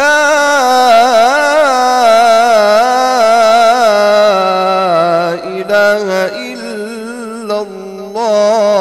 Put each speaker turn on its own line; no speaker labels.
لا إله إلا الله.